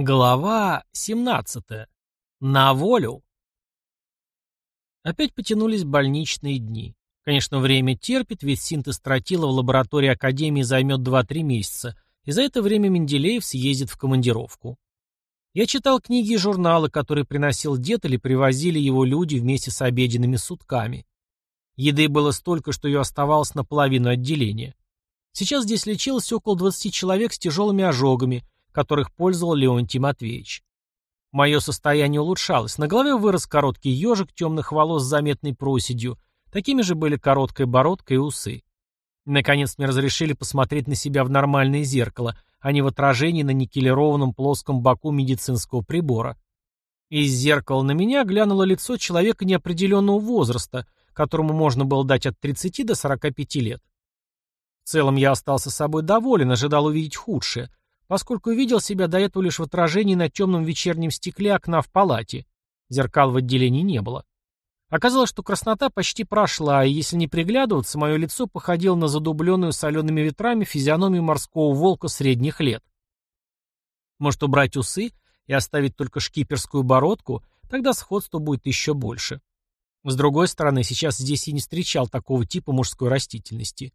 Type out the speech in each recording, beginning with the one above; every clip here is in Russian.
Глава 17. На волю. Опять потянулись больничные дни. Конечно, время терпит, ведь синтез тротила в лаборатории Академии займет 2-3 месяца, и за это время Менделеев съездит в командировку. Я читал книги и журналы, которые приносил дед или привозили его люди вместе с обеденными сутками. Еды было столько, что ее оставалось на половину отделения. Сейчас здесь лечилось около 20 человек с тяжелыми ожогами – которых пользовал Леонтий Матвеевич. Мое состояние улучшалось. На голове вырос короткий ежик темных волос с заметной проседью. Такими же были короткая бородка и усы. Наконец мне разрешили посмотреть на себя в нормальное зеркало, а не в отражении на никелированном плоском боку медицинского прибора. Из зеркала на меня глянуло лицо человека неопределенного возраста, которому можно было дать от 30 до 45 лет. В целом я остался собой доволен, ожидал увидеть худшее, поскольку видел себя до этого лишь в отражении на темном вечернем стекле окна в палате. Зеркал в отделении не было. Оказалось, что краснота почти прошла, и если не приглядываться, мое лицо походило на задубленную солеными ветрами физиономию морского волка средних лет. Может, убрать усы и оставить только шкиперскую бородку, тогда сходство будет еще больше. С другой стороны, сейчас здесь и не встречал такого типа мужской растительности.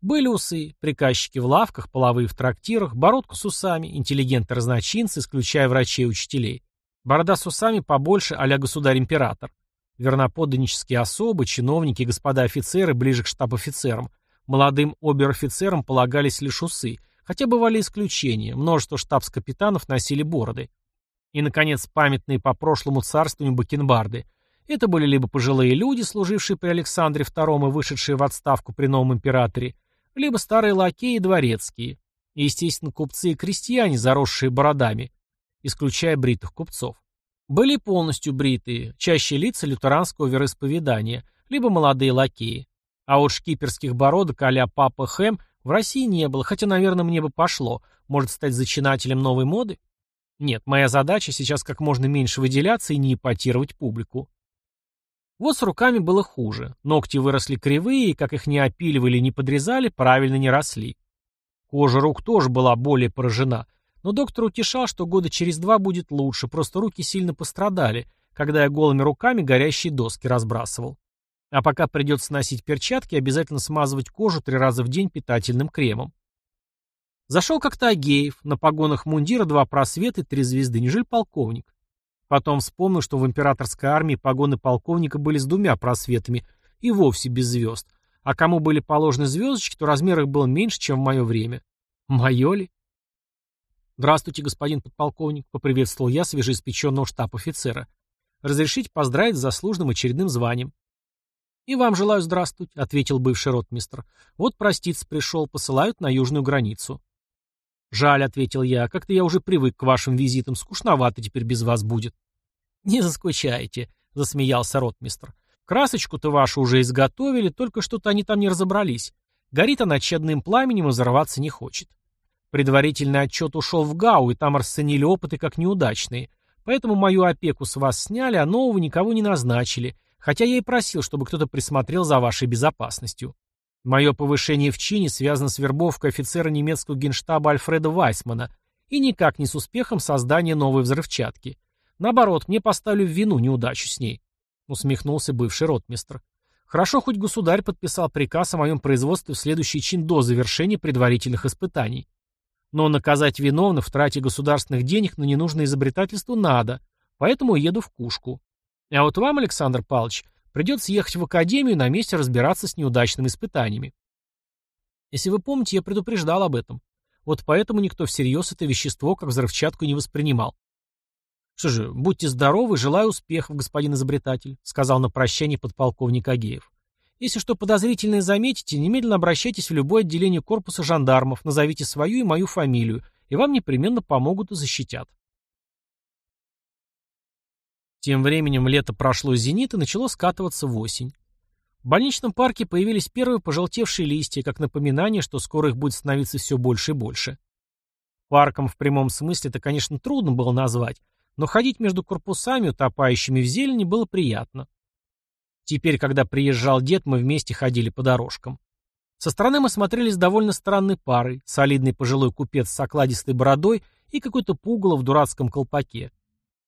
Были усы, приказчики в лавках, половые в трактирах, бородка с усами, интеллигенты-разночинцы, исключая врачей и учителей. Борода с усами побольше а государь-император. Верноподданнические особы, чиновники господа офицеры ближе к штаб-офицерам. Молодым обер-офицерам полагались лишь усы, хотя бывали исключения, множество штабс-капитанов носили бороды. И, наконец, памятные по прошлому царствованию бакенбарды – это были либо пожилые люди, служившие при Александре II и вышедшие в отставку при новом императоре, либо старые лакеи и дворецкие, и, естественно, купцы и крестьяне, заросшие бородами, исключая бритых купцов. Были полностью бритые, чаще лица лютеранского вероисповедания, либо молодые лакеи. А вот шкиперских бородок а Папа Хэм в России не было, хотя, наверное, мне бы пошло. Может стать зачинателем новой моды? Нет, моя задача сейчас как можно меньше выделяться и не ипотировать публику. Вот с руками было хуже. Ногти выросли кривые, и как их не опиливали не подрезали, правильно не росли. Кожа рук тоже была более поражена. Но доктор утешал, что года через два будет лучше, просто руки сильно пострадали, когда я голыми руками горящие доски разбрасывал. А пока придется носить перчатки, обязательно смазывать кожу три раза в день питательным кремом. Зашел как-то Агеев, на погонах мундира два просвета и три звезды, нежиль полковник. Потом вспомнил, что в императорской армии погоны полковника были с двумя просветами и вовсе без звезд. А кому были положены звездочки, то размер их был меньше, чем в мое время. Мое ли? «Здравствуйте, господин подполковник», — поприветствовал я свежеиспеченного штаб-офицера. «Разрешите поздравить с заслуженным очередным званием». «И вам желаю здравствуйте, — ответил бывший ротмистр. «Вот проститься пришел, посылают на южную границу». «Жаль», — ответил я, — «как-то я уже привык к вашим визитам, скучновато теперь без вас будет». «Не заскучайте», — засмеялся ротмистр. «Красочку-то вашу уже изготовили, только что-то они там не разобрались. Горит она чадным пламенем и взорваться не хочет. Предварительный отчет ушел в ГАУ, и там расценили опыты как неудачные. Поэтому мою опеку с вас сняли, а нового никого не назначили, хотя я и просил, чтобы кто-то присмотрел за вашей безопасностью. Мое повышение в чине связано с вербовкой офицера немецкого генштаба Альфреда Вайсмана и никак не с успехом создания новой взрывчатки. Наоборот, мне поставили в вину неудачу с ней. Усмехнулся бывший ротмистр. Хорошо, хоть государь подписал приказ о моем производстве в следующий чин до завершения предварительных испытаний. Но наказать виновных в трате государственных денег на ненужное изобретательство надо, поэтому еду в Кушку. А вот вам, Александр Павлович, Придется ехать в академию на месте разбираться с неудачными испытаниями. Если вы помните, я предупреждал об этом. Вот поэтому никто всерьез это вещество как взрывчатку не воспринимал. «Что же, будьте здоровы, желаю успехов, господин изобретатель», сказал на прощание подполковник Агеев. «Если что подозрительное заметите, немедленно обращайтесь в любое отделение корпуса жандармов, назовите свою и мою фамилию, и вам непременно помогут и защитят». Тем временем лето прошло зенит и начало скатываться в осень. В больничном парке появились первые пожелтевшие листья, как напоминание, что скоро их будет становиться все больше и больше. Парком в прямом смысле это, конечно, трудно было назвать, но ходить между корпусами, утопающими в зелени, было приятно. Теперь, когда приезжал дед, мы вместе ходили по дорожкам. Со стороны мы смотрелись довольно странной парой, солидный пожилой купец с окладистой бородой и какой-то пугало в дурацком колпаке.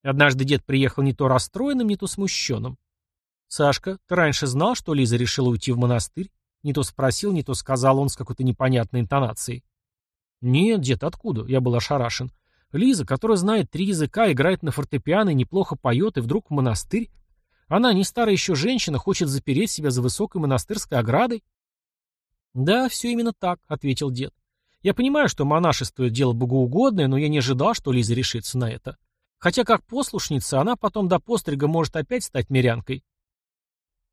Однажды дед приехал не то расстроенным, не то смущенным. «Сашка, ты раньше знал, что Лиза решила уйти в монастырь?» Не то спросил, не то сказал он с какой-то непонятной интонацией. «Нет, дед, откуда?» Я был ошарашен. «Лиза, которая знает три языка, играет на фортепиано и неплохо поет, и вдруг в монастырь? Она, не старая еще женщина, хочет запереть себя за высокой монастырской оградой?» «Да, все именно так», — ответил дед. «Я понимаю, что монашество — дело богоугодное, но я не ожидал, что Лиза решится на это. Хотя как послушница, она потом до пострига может опять стать мирянкой.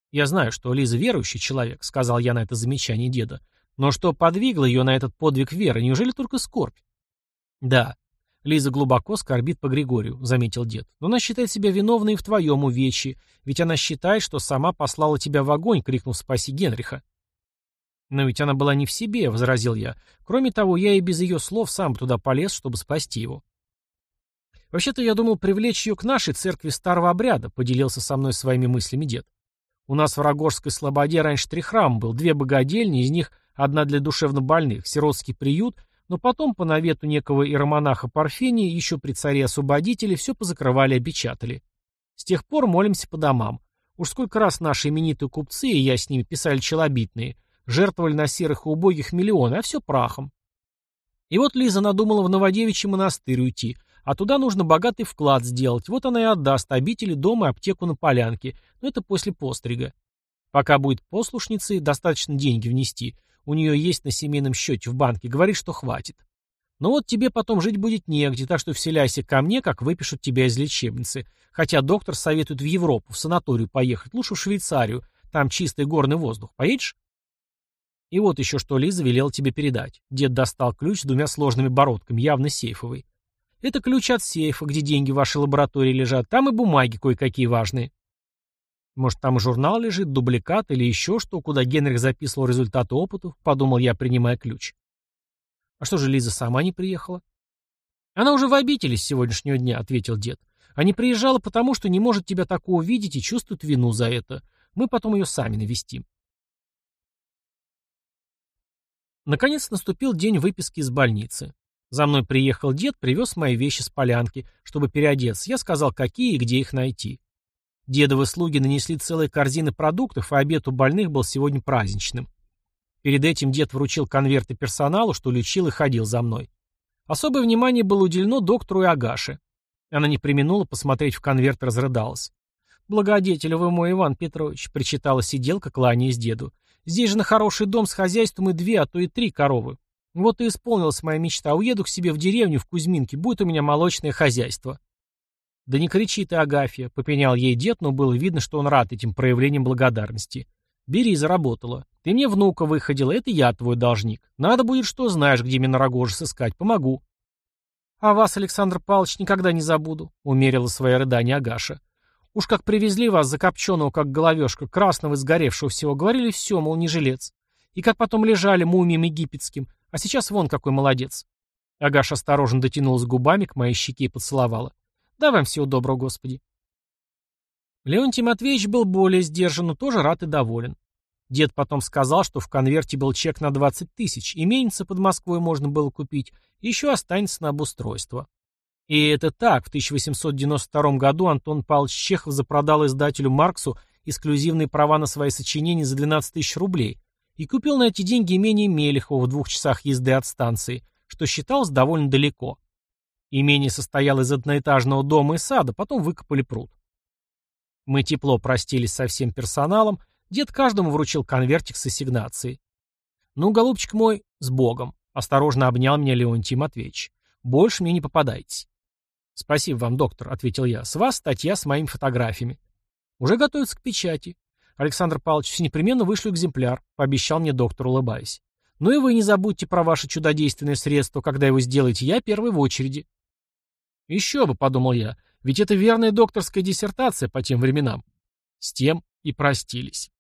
«Я знаю, что Лиза верующий человек», — сказал я на это замечание деда. «Но что подвигло ее на этот подвиг веры? Неужели только скорбь?» «Да. Лиза глубоко скорбит по Григорию», — заметил дед. «Но она считает себя виновной и в твоем увечье, ведь она считает, что сама послала тебя в огонь», — крикнул «Спаси Генриха». «Но ведь она была не в себе», — возразил я. «Кроме того, я и без ее слов сам туда полез, чтобы спасти его». Вообще-то я думал привлечь ее к нашей церкви старого обряда, поделился со мной своими мыслями дед. У нас в Рогорской слободе раньше три храма был, две богадельни, из них одна для душевнобольных, сиротский приют, но потом по навету некого иеромонаха Парфения, еще при царе-освободителе, все позакрывали и опечатали. С тех пор молимся по домам. Уж сколько раз наши именитые купцы, и я с ними писали челобитные, жертвовали на серых и убогих миллионы, а все прахом. И вот Лиза надумала в Новодевичий монастырь уйти, а туда нужно богатый вклад сделать. Вот она и отдаст обители, дом и аптеку на полянке. Но это после пострига. Пока будет послушницей, достаточно деньги внести. У нее есть на семейном счете в банке. Говорит, что хватит. Но вот тебе потом жить будет негде, так что вселяйся ко мне, как выпишут тебя из лечебницы. Хотя доктор советует в Европу, в санаторию поехать, лучше в Швейцарию. Там чистый горный воздух. Поедешь? И вот еще что Лиза велела тебе передать. Дед достал ключ с двумя сложными бородками, явно сейфовый. Это ключ от сейфа, где деньги в вашей лаборатории лежат. Там и бумаги кое-какие важные. Может, там журнал лежит, дубликат или еще что, куда Генрих записывал результаты опытов, подумал я, принимая ключ. А что же Лиза сама не приехала? Она уже в обители с сегодняшнего дня, ответил дед. А не приезжала потому, что не может тебя такого видеть и чувствует вину за это. Мы потом ее сами навестим. Наконец наступил день выписки из больницы. За мной приехал дед, привез мои вещи с полянки, чтобы переодеться. Я сказал, какие и где их найти. Дедовы слуги нанесли целые корзины продуктов, а обед у больных был сегодня праздничным. Перед этим дед вручил конверты персоналу, что лечил и ходил за мной. Особое внимание было уделено доктору и Агаше. Она не применула посмотреть в конверт и разрыдалась. «Благодетель вы мой, Иван Петрович», — причитала сиделка, кланяясь деду. «Здесь же на хороший дом с хозяйством и две, а то и три коровы. Вот и исполнилась моя мечта. Уеду к себе в деревню, в Кузьминке, будет у меня молочное хозяйство. Да не кричи ты, Агафья, попенял ей дед, но было видно, что он рад этим проявлением благодарности. Бери, заработала. Ты мне внука выходила, это я твой должник. Надо будет, что знаешь, где Минорогожа сыскать, помогу. А вас, Александр Павлович, никогда не забуду, умерила свои рыдания Агаша. Уж как привезли вас, закопченного, как головешка, красного и сгоревшего всего, говорили все, мол, не жилец. И как потом лежали мумием египетским, а сейчас вон какой молодец. Агаша осторожно дотянулась губами к моей щеке и поцеловала. Да вам всего доброго, Господи. Леонтий Матвеевич был более сдержан, но тоже рад и доволен. Дед потом сказал, что в конверте был чек на 20 тысяч, и мельницы под Москвой можно было купить, еще останется на обустройство. И это так, в 1892 году Антон Павлович Чехов запродал издателю Марксу эксклюзивные права на свои сочинения за 12 тысяч рублей, и купил на эти деньги имение Мелехова в двух часах езды от станции, что считалось довольно далеко. Имение состояло из одноэтажного дома и сада, потом выкопали пруд. Мы тепло простились со всем персоналом, дед каждому вручил конвертик с ассигнацией. «Ну, голубчик мой, с Богом!» — осторожно обнял меня Леонтий Матвеевич. «Больше мне не попадайтесь». «Спасибо вам, доктор», — ответил я. «С вас статья с моими фотографиями». «Уже готовится к печати. Александр Павлович, непременно вышлю экземпляр, пообещал мне доктор, улыбаясь. Ну и вы не забудьте про ваше чудодейственное средство, когда его сделаете я первый в очереди. Еще бы, подумал я, ведь это верная докторская диссертация по тем временам. С тем и простились.